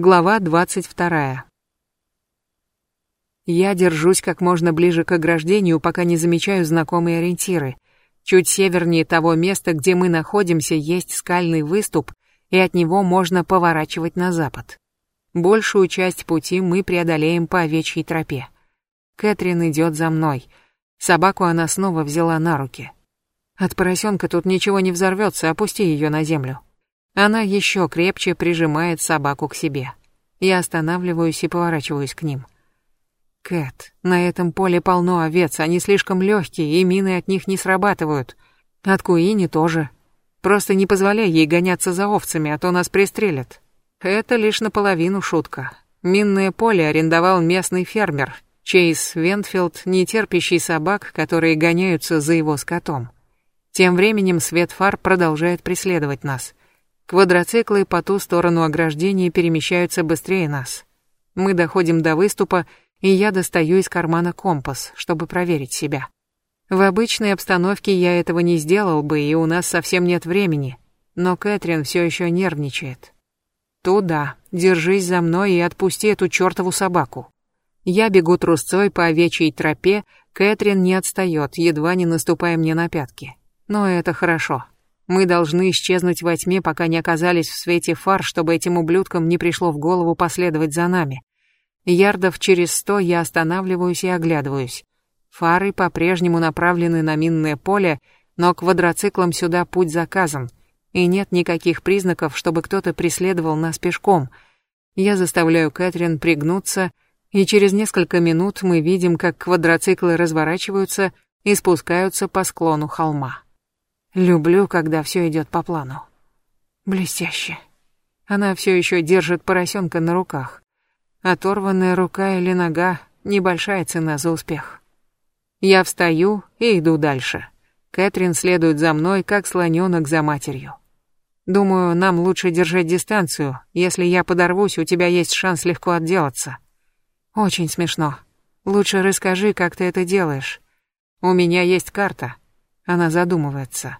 Глава 22. Я держусь как можно ближе к ограждению, пока не замечаю знакомые ориентиры. Чуть севернее того места, где мы находимся, есть скальный выступ, и от него можно поворачивать на запад. Большую часть пути мы преодолеем по овечьей тропе. Кэтрин идет за мной. Собаку она снова взяла на руки. От поросенка тут ничего не взорвется, опусти ее на землю. Она еще крепче прижимает собаку к себе. Я останавливаюсь и поворачиваюсь к ним. Кэт, на этом поле полно овец, они слишком легкие, и мины от них не срабатывают. От Куини тоже. Просто не позволяй ей гоняться за овцами, а то нас пристрелят. Это лишь наполовину шутка. Минное поле арендовал местный фермер, Чейз Вентфилд, не терпящий собак, которые гоняются за его скотом. Тем временем свет фар продолжает преследовать нас. Квадроциклы по ту сторону ограждения перемещаются быстрее нас. Мы доходим до выступа, и я достаю из кармана компас, чтобы проверить себя. В обычной обстановке я этого не сделал бы, и у нас совсем нет времени. Но Кэтрин все еще нервничает. Туда, держись за мной и отпусти эту чертову собаку. Я бегу трусцой по овечьей тропе, Кэтрин не отстает, едва не наступая мне на пятки. Но это хорошо. Мы должны исчезнуть во тьме, пока не оказались в свете фар, чтобы этим ублюдкам не пришло в голову последовать за нами. Ярдов через сто я останавливаюсь и оглядываюсь. Фары по-прежнему направлены на минное поле, но квадроциклам сюда путь заказан, и нет никаких признаков, чтобы кто-то преследовал нас пешком. Я заставляю Кэтрин пригнуться, и через несколько минут мы видим, как квадроциклы разворачиваются и спускаются по склону холма. Люблю, когда все идет по плану. Блестяще. Она все еще держит поросенка на руках. Оторванная рука или нога — небольшая цена за успех. Я встаю и иду дальше. Кэтрин следует за мной, как слоненок за матерью. Думаю, нам лучше держать дистанцию. Если я подорвусь, у тебя есть шанс легко отделаться. Очень смешно. Лучше расскажи, как ты это делаешь. У меня есть карта. Она задумывается.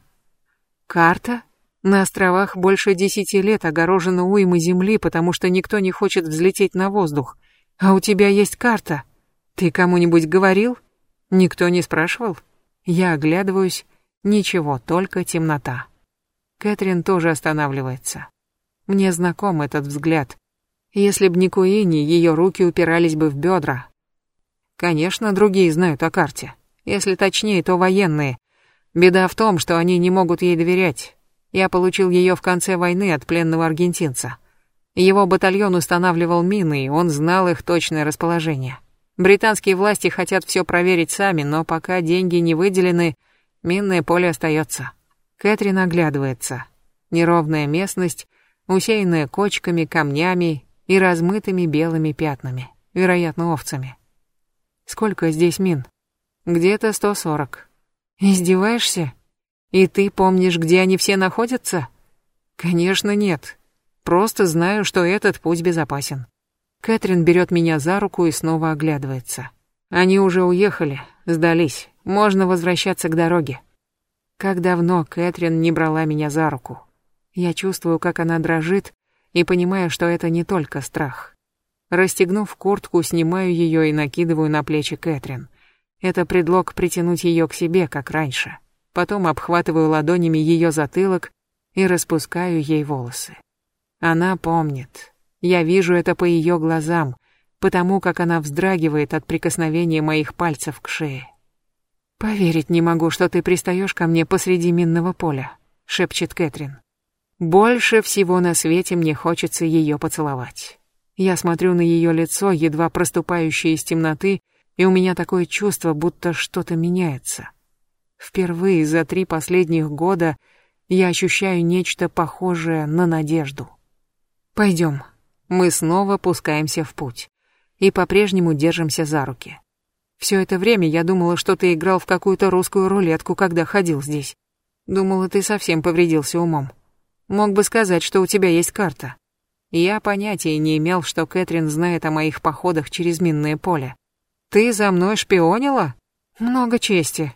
Карта? На островах больше десяти лет огорожена уйма земли, потому что никто не хочет взлететь на воздух. А у тебя есть карта. Ты кому-нибудь говорил? Никто не спрашивал? Я оглядываюсь. Ничего, только темнота. Кэтрин тоже останавливается. Мне знаком этот взгляд. Если б не Куини, ее руки упирались бы в бедра. Конечно, другие знают о карте. Если точнее, то военные, Беда в том, что они не могут ей доверять. Я получил ее в конце войны от пленного аргентинца. Его батальон устанавливал мины, и он знал их точное расположение. Британские власти хотят все проверить сами, но пока деньги не выделены, минное поле остается. Кэтрин оглядывается. Неровная местность, усеянная кочками, камнями и размытыми белыми пятнами, вероятно, овцами. Сколько здесь мин? Где-то 140. Издеваешься? И ты помнишь, где они все находятся? Конечно, нет. Просто знаю, что этот путь безопасен. Кэтрин берет меня за руку и снова оглядывается. Они уже уехали, сдались. Можно возвращаться к дороге. Как давно Кэтрин не брала меня за руку. Я чувствую, как она дрожит, и понимаю, что это не только страх. Расстегнув куртку, снимаю ее и накидываю на плечи Кэтрин. Это предлог притянуть ее к себе, как раньше. Потом обхватываю ладонями ее затылок и распускаю ей волосы. Она помнит. Я вижу это по ее глазам, потому как она вздрагивает от прикосновения моих пальцев к шее. «Поверить не могу, что ты пристаешь ко мне посреди минного поля», — шепчет Кэтрин. «Больше всего на свете мне хочется ее поцеловать». Я смотрю на ее лицо, едва проступающее из темноты, и у меня такое чувство, будто что-то меняется. Впервые за три последних года я ощущаю нечто похожее на надежду. Пойдем. Мы снова пускаемся в путь. И по-прежнему держимся за руки. Все это время я думала, что ты играл в какую-то русскую рулетку, когда ходил здесь. Думала, ты совсем повредился умом. Мог бы сказать, что у тебя есть карта. Я понятия не имел, что Кэтрин знает о моих походах через минное поле. Ты за мной шпионила? Много чести.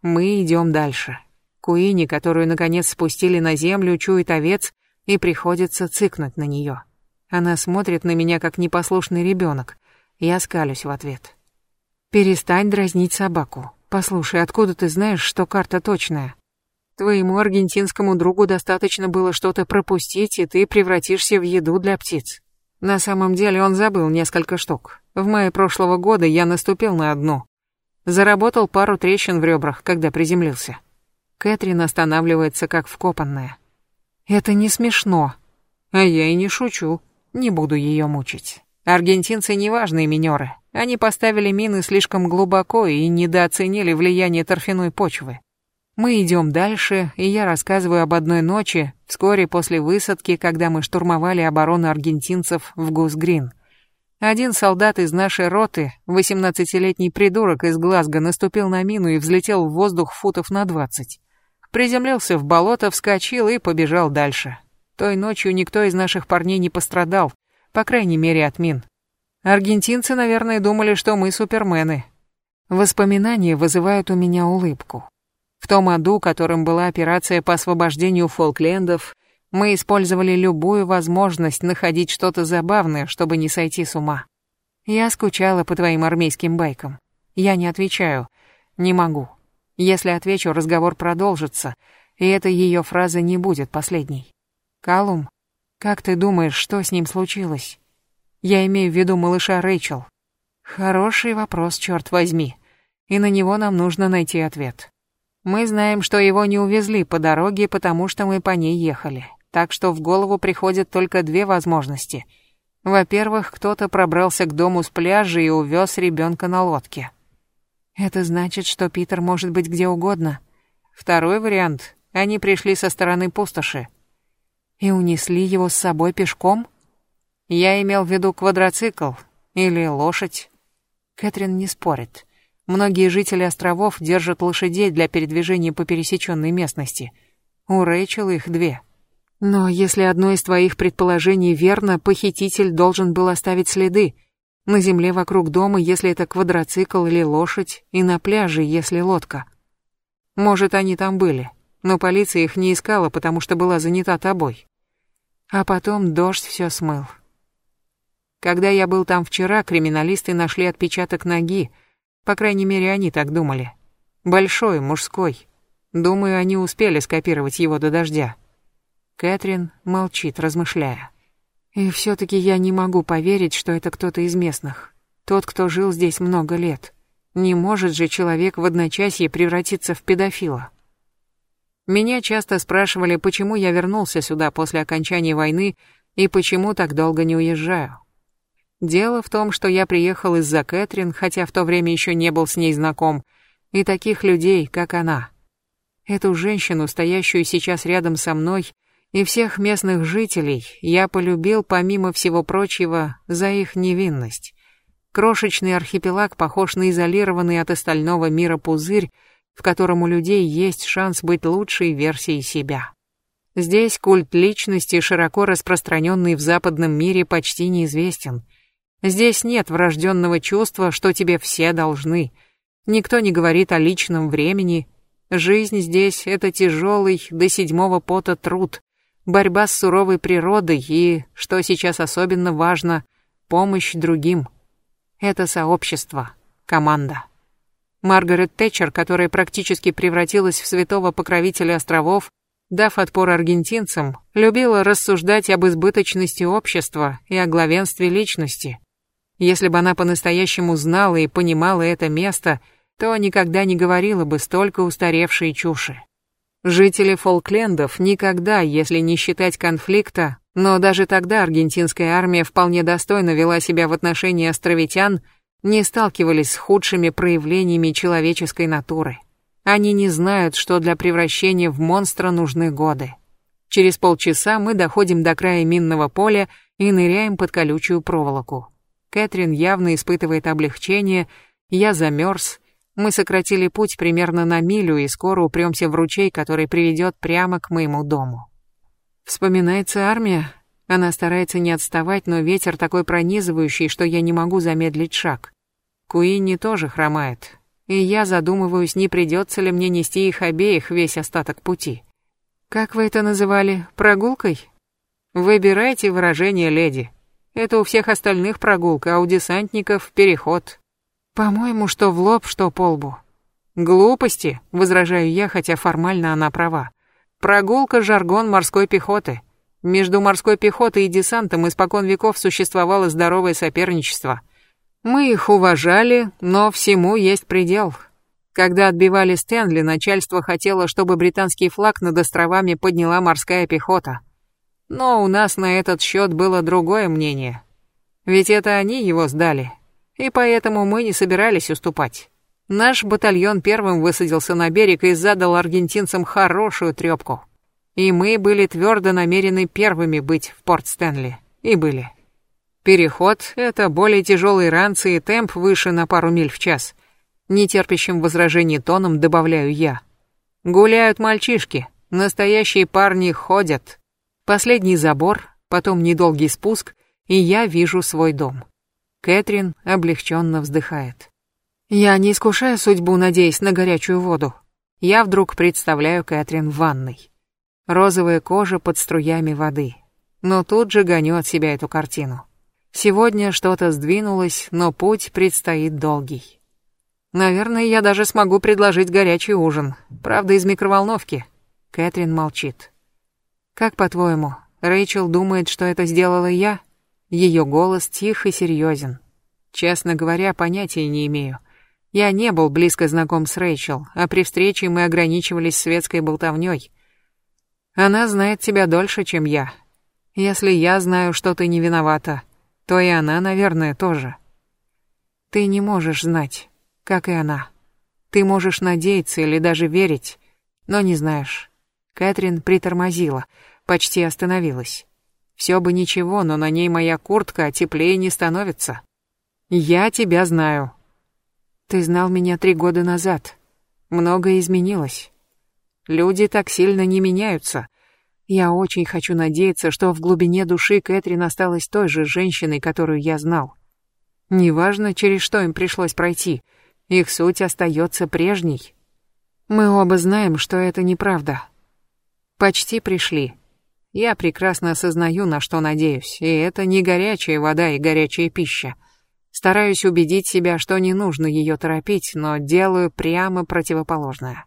Мы идем дальше. Куини, которую наконец спустили на землю, чует овец и приходится цыкнуть на нее. Она смотрит на меня, как непослушный ребенок. Я скалюсь в ответ. «Перестань дразнить собаку. Послушай, откуда ты знаешь, что карта точная? Твоему аргентинскому другу достаточно было что-то пропустить, и ты превратишься в еду для птиц. На самом деле он забыл несколько штук. В мае прошлого года я наступил на одну. Заработал пару трещин в ребрах, когда приземлился. Кэтрин останавливается как вкопанная. Это не смешно. А я и не шучу. Не буду ее мучить. Аргентинцы неважные минеры. Они поставили мины слишком глубоко и недооценили влияние торфяной почвы. Мы идем дальше, и я рассказываю об одной ночи, вскоре после высадки, когда мы штурмовали оборону аргентинцев в Гусгрин. Один солдат из нашей роты, 18-летний придурок из Глазго, наступил на мину и взлетел в воздух футов на 20. Приземлился в болото, вскочил и побежал дальше. Той ночью никто из наших парней не пострадал, по крайней мере от мин. Аргентинцы, наверное, думали, что мы супермены. Воспоминания вызывают у меня улыбку. В том аду, которым была операция по освобождению Фолклендов, мы использовали любую возможность находить что-то забавное, чтобы не сойти с ума. Я скучала по твоим армейским байкам. Я не отвечаю. Не могу. Если отвечу, разговор продолжится, и эта ее фраза не будет последней. Калум, как ты думаешь, что с ним случилось? Я имею в виду малыша Рэйчел. Хороший вопрос, черт возьми. И на него нам нужно найти ответ. Мы знаем, что его не увезли по дороге, потому что мы по ней ехали. Так что в голову приходят только две возможности. Во-первых, кто-то пробрался к дому с пляжа и увез ребенка на лодке. Это значит, что Питер может быть где угодно. Второй вариант. Они пришли со стороны пустоши. И унесли его с собой пешком? Я имел в виду квадроцикл или лошадь. Кэтрин не спорит. Многие жители островов держат лошадей для передвижения по пересеченной местности. У Рэйчел их две. Но если одно из твоих предположений верно, похититель должен был оставить следы. На земле вокруг дома, если это квадроцикл или лошадь, и на пляже, если лодка. Может, они там были, но полиция их не искала, потому что была занята тобой. А потом дождь все смыл. Когда я был там вчера, криминалисты нашли отпечаток ноги. По крайней мере, они так думали. Большой, мужской. Думаю, они успели скопировать его до дождя. Кэтрин молчит, размышляя. И все-таки я не могу поверить, что это кто-то из местных. Тот, кто жил здесь много лет. Не может же человек в одночасье превратиться в педофила. Меня часто спрашивали, почему я вернулся сюда после окончания войны и почему так долго не уезжаю. Дело в том, что я приехал из-за Кэтрин, хотя в то время еще не был с ней знаком, и таких людей, как она. Эту женщину, стоящую сейчас рядом со мной, и всех местных жителей я полюбил, помимо всего прочего, за их невинность. Крошечный архипелаг похож на изолированный от остального мира пузырь, в котором у людей есть шанс быть лучшей версией себя. Здесь культ личности, широко распространенный в западном мире, почти неизвестен — Здесь нет врожденного чувства, что тебе все должны. Никто не говорит о личном времени. Жизнь здесь — это тяжелый до седьмого пота труд, борьба с суровой природой и, что сейчас особенно важно, помощь другим. Это сообщество, команда. Маргарет Тэтчер, которая практически превратилась в святого покровителя островов, дав отпор аргентинцам, любила рассуждать об избыточности общества и о главенстве личности. Если бы она по-настоящему знала и понимала это место, то никогда не говорила бы столько устаревшей чуши. Жители Фолклендов никогда, если не считать конфликта, но даже тогда аргентинская армия вполне достойно вела себя в отношении островитян, не сталкивались с худшими проявлениями человеческой натуры. Они не знают, что для превращения в монстра нужны годы. Через полчаса мы доходим до края минного поля и ныряем под колючую проволоку. Кэтрин явно испытывает облегчение, я замерз. Мы сократили путь примерно на милю и скоро упремся в ручей, который приведет прямо к моему дому. Вспоминается армия. Она старается не отставать, но ветер такой пронизывающий, что я не могу замедлить шаг. Куинни тоже хромает, и я задумываюсь, не придется ли мне нести их обеих весь остаток пути. Как вы это называли? Прогулкой? Выбирайте выражение, леди. Это у всех остальных прогулка, а у десантников переход. По-моему, что в лоб, что по лбу. Глупости, возражаю я, хотя формально она права. Прогулка — жаргон морской пехоты. Между морской пехотой и десантом испокон веков существовало здоровое соперничество. Мы их уважали, но всему есть предел. Когда отбивали Стэнли, начальство хотело, чтобы британский флаг над островами подняла морская пехота. Но у нас на этот счет было другое мнение. Ведь это они его сдали, и поэтому мы не собирались уступать. Наш батальон первым высадился на берег и задал аргентинцам хорошую трепку. И мы были твердо намерены первыми быть в порт Стэнли. И были. Переход — это более тяжелые ранцы и темп выше на пару миль в час. Нетерпящим возражений тоном добавляю я. Гуляют мальчишки, настоящие парни ходят. Последний забор, потом недолгий спуск, и я вижу свой дом. Кэтрин облегченно вздыхает. Я не искушаю судьбу, надеясь на горячую воду. Я вдруг представляю Кэтрин в ванной. Розовая кожа под струями воды. Но тут же гоню от себя эту картину. Сегодня что-то сдвинулось, но путь предстоит долгий. Наверное, я даже смогу предложить горячий ужин. Правда, из микроволновки. Кэтрин молчит. Как по-твоему, Рэйчел думает, что это сделала я? Ее голос тих и серьезен. Честно говоря, понятия не имею. Я не был близко знаком с Рэйчел, а при встрече мы ограничивались светской болтовней. Она знает тебя дольше, чем я. Если я знаю, что ты не виновата, то и она, наверное, тоже. Ты не можешь знать, как и она. Ты можешь надеяться или даже верить, но не знаешь. Кэтрин притормозила, почти остановилась. Все бы ничего, но на ней моя куртка, а теплее не становится. Я тебя знаю. Ты знал меня три года назад. Многое изменилось. Люди так сильно не меняются. Я очень хочу надеяться, что в глубине души Кэтрин осталась той же женщиной, которую я знал. Неважно, через что им пришлось пройти, их суть остается прежней. Мы оба знаем, что это неправда. Почти пришли. Я прекрасно осознаю, на что надеюсь, и это не горячая вода и горячая пища. Стараюсь убедить себя, что не нужно ее торопить, но делаю прямо противоположное.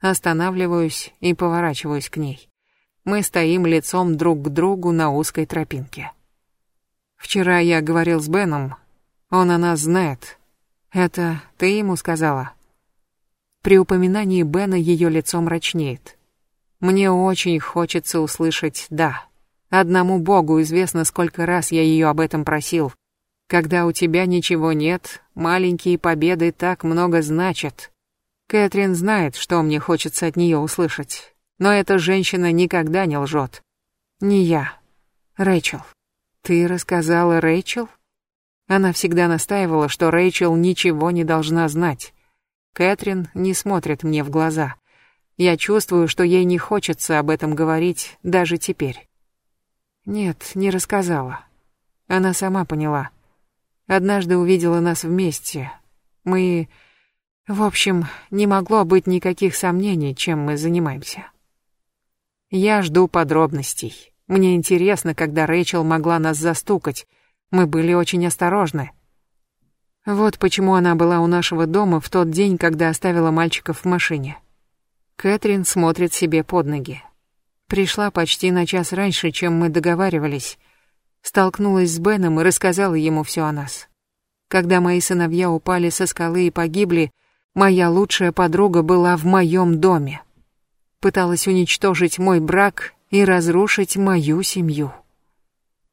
Останавливаюсь и поворачиваюсь к ней. Мы стоим лицом друг к другу на узкой тропинке. Вчера я говорил с Беном. Он о нас знает. Это ты ему сказала? При упоминании Бена ее лицо мрачнеет. Мне очень хочется услышать «да». Одному Богу известно, сколько раз я ее об этом просил. Когда у тебя ничего нет, маленькие победы так много значат. Кэтрин знает, что мне хочется от нее услышать. Но эта женщина никогда не лжет. Не я. Рэйчел. Ты рассказала Рэйчел? Она всегда настаивала, что Рэйчел ничего не должна знать. Кэтрин не смотрит мне в глаза. Я чувствую, что ей не хочется об этом говорить даже теперь. Нет, не рассказала. Она сама поняла. Однажды увидела нас вместе. Мы... В общем, не могло быть никаких сомнений, чем мы занимаемся. Я жду подробностей. Мне интересно, когда Рэйчел могла нас застукать. Мы были очень осторожны. Вот почему она была у нашего дома в тот день, когда оставила мальчиков в машине. Кэтрин смотрит себе под ноги. Пришла почти на час раньше, чем мы договаривались. Столкнулась с Беном и рассказала ему все о нас. Когда мои сыновья упали со скалы и погибли, моя лучшая подруга была в моем доме. Пыталась уничтожить мой брак и разрушить мою семью.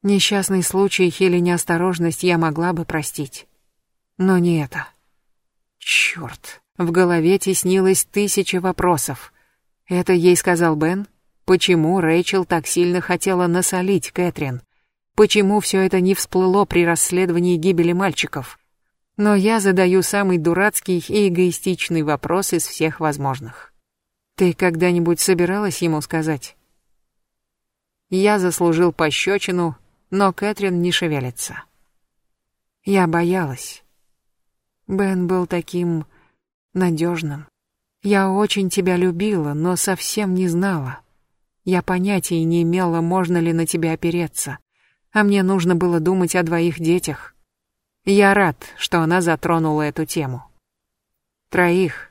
Несчастный случай или неосторожность я могла бы простить. Но не это. Чёрт. В голове теснилось тысяча вопросов. Это ей сказал Бен? Почему Рэйчел так сильно хотела насолить Кэтрин? Почему все это не всплыло при расследовании гибели мальчиков? Но я задаю самый дурацкий и эгоистичный вопрос из всех возможных. Ты когда-нибудь собиралась ему сказать? Я заслужил пощечину, но Кэтрин не шевелится. Я боялась. Бен был таким надежным. Я очень тебя любила, но совсем не знала. Я понятия не имела, можно ли на тебя опереться. А мне нужно было думать о двоих детях. Я рад, что она затронула эту тему. Троих.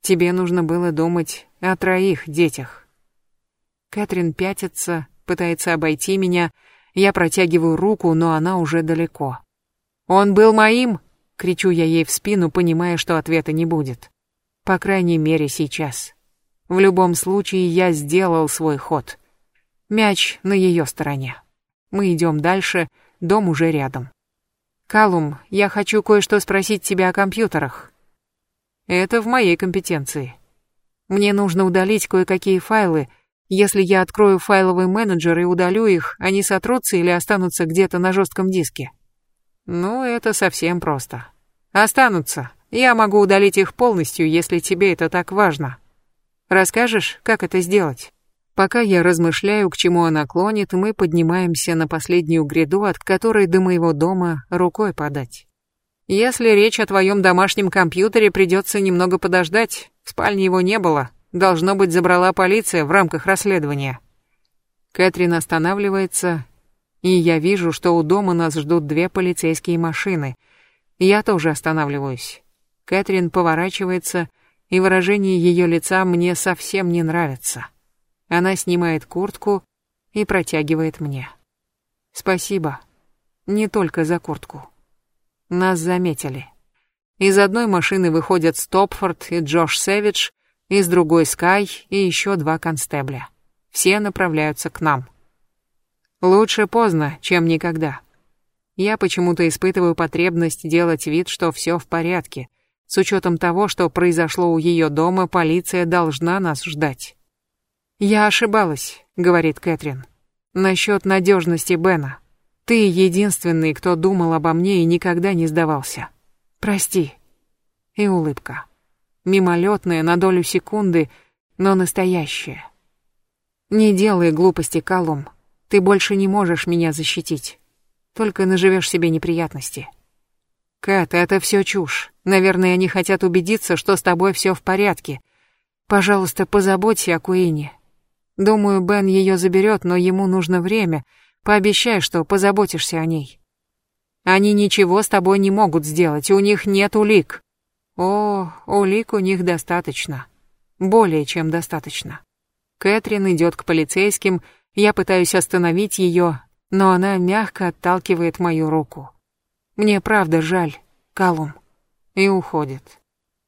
Тебе нужно было думать о троих детях. Кэтрин пятится, пытается обойти меня. Я протягиваю руку, но она уже далеко. «Он был моим!» — кричу я ей в спину, понимая, что ответа не будет. По крайней мере, сейчас. В любом случае, я сделал свой ход. Мяч на ее стороне. Мы идем дальше, дом уже рядом. «Калум, я хочу кое-что спросить тебя о компьютерах». «Это в моей компетенции. Мне нужно удалить кое-какие файлы. Если я открою файловый менеджер и удалю их, они сотрутся или останутся где-то на жестком диске?» «Ну, это совсем просто. Останутся. Я могу удалить их полностью, если тебе это так важно. Расскажешь, как это сделать?» Пока я размышляю, к чему она клонит, мы поднимаемся на последнюю гряду, от которой до моего дома рукой подать. Если речь о твоем домашнем компьютере, придется немного подождать. В спальне его не было. Должно быть, забрала полиция в рамках расследования. Кэтрин останавливается, и я вижу, что у дома нас ждут две полицейские машины. Я тоже останавливаюсь. Кэтрин поворачивается, и выражение ее лица мне совсем не нравится. Она снимает куртку и протягивает мне. Спасибо. Не только за куртку. Нас заметили. Из одной машины выходят Стопфорд и Джош Сэвидж, из другой Скай и еще два констебля. Все направляются к нам. Лучше поздно, чем никогда. Я почему-то испытываю потребность делать вид, что все в порядке. С учетом того, что произошло у ее дома, полиция должна нас ждать. «Я ошибалась», — говорит Кэтрин. «Насчет надежности Бена. Ты единственный, кто думал обо мне и никогда не сдавался. Прости». И улыбка. Мимолетная, на долю секунды, но настоящая. «Не делай глупости, Колум. Ты больше не можешь меня защитить. Только наживешь себе неприятности». «Кэт, это все чушь. Наверное, они хотят убедиться, что с тобой все в порядке. Пожалуйста, позаботься о Куине. Думаю, Бен ее заберет, но ему нужно время. Пообещай, что позаботишься о ней. Они ничего с тобой не могут сделать, у них нет улик. О, улик у них достаточно. Более чем достаточно. Кэтрин идет к полицейским, я пытаюсь остановить ее, но она мягко отталкивает мою руку. Мне правда жаль, Калум. И уходит.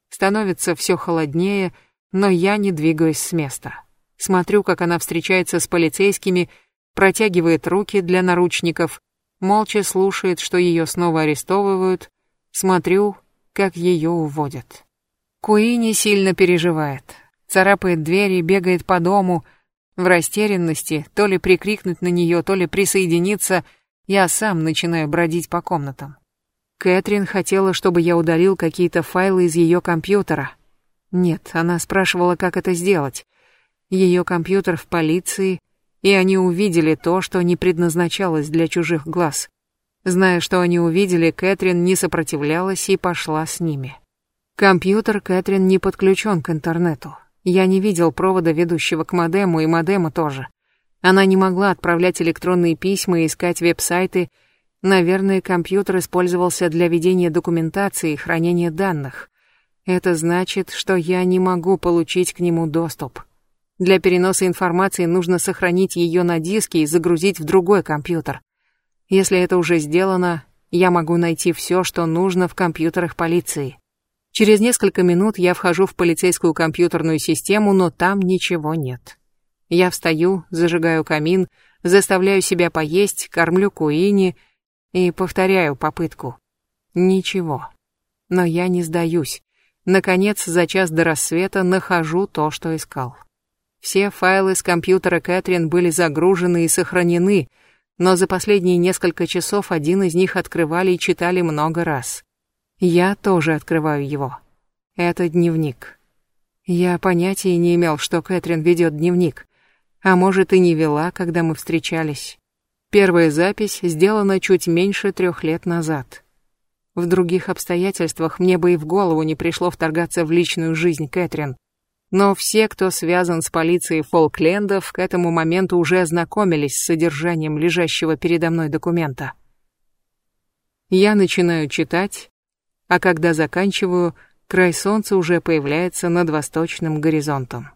Становится все холоднее, но я не двигаюсь с места. Смотрю, как она встречается с полицейскими, протягивает руки для наручников, молча слушает, что ее снова арестовывают, смотрю, как ее уводят. Куини сильно переживает, царапает двери, бегает по дому, в растерянности, то ли прикрикнуть на нее, то ли присоединиться, я сам начинаю бродить по комнатам. Кэтрин хотела, чтобы я удалил какие-то файлы из ее компьютера. Нет, она спрашивала, как это сделать ее компьютер в полиции, и они увидели то, что не предназначалось для чужих глаз. Зная, что они увидели, Кэтрин не сопротивлялась и пошла с ними. Компьютер Кэтрин не подключен к интернету. Я не видел провода, ведущего к модему, и модема тоже. Она не могла отправлять электронные письма и искать веб-сайты. Наверное, компьютер использовался для ведения документации и хранения данных. Это значит, что я не могу получить к нему доступ. Для переноса информации нужно сохранить ее на диске и загрузить в другой компьютер. Если это уже сделано, я могу найти все, что нужно в компьютерах полиции. Через несколько минут я вхожу в полицейскую компьютерную систему, но там ничего нет. Я встаю, зажигаю камин, заставляю себя поесть, кормлю Куини и повторяю попытку. Ничего. Но я не сдаюсь. Наконец, за час до рассвета нахожу то, что искал. Все файлы с компьютера Кэтрин были загружены и сохранены, но за последние несколько часов один из них открывали и читали много раз. Я тоже открываю его. Это дневник. Я понятия не имел, что Кэтрин ведет дневник. А может, и не вела, когда мы встречались. Первая запись сделана чуть меньше трех лет назад. В других обстоятельствах мне бы и в голову не пришло вторгаться в личную жизнь Кэтрин. Но все, кто связан с полицией Фолклендов, к этому моменту уже ознакомились с содержанием лежащего передо мной документа. Я начинаю читать, а когда заканчиваю, край солнца уже появляется над восточным горизонтом.